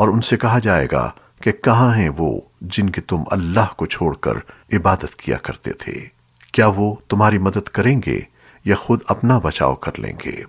اور ان سے کہا جائے گا کہ کہاں ہیں وہ جن کی تم اللہ کو چھوڑ کر عبادت کیا کرتے تھے؟ کیا وہ تمہاری مدد کریں گے یا خود اپنا بچاؤ کر لیں گے؟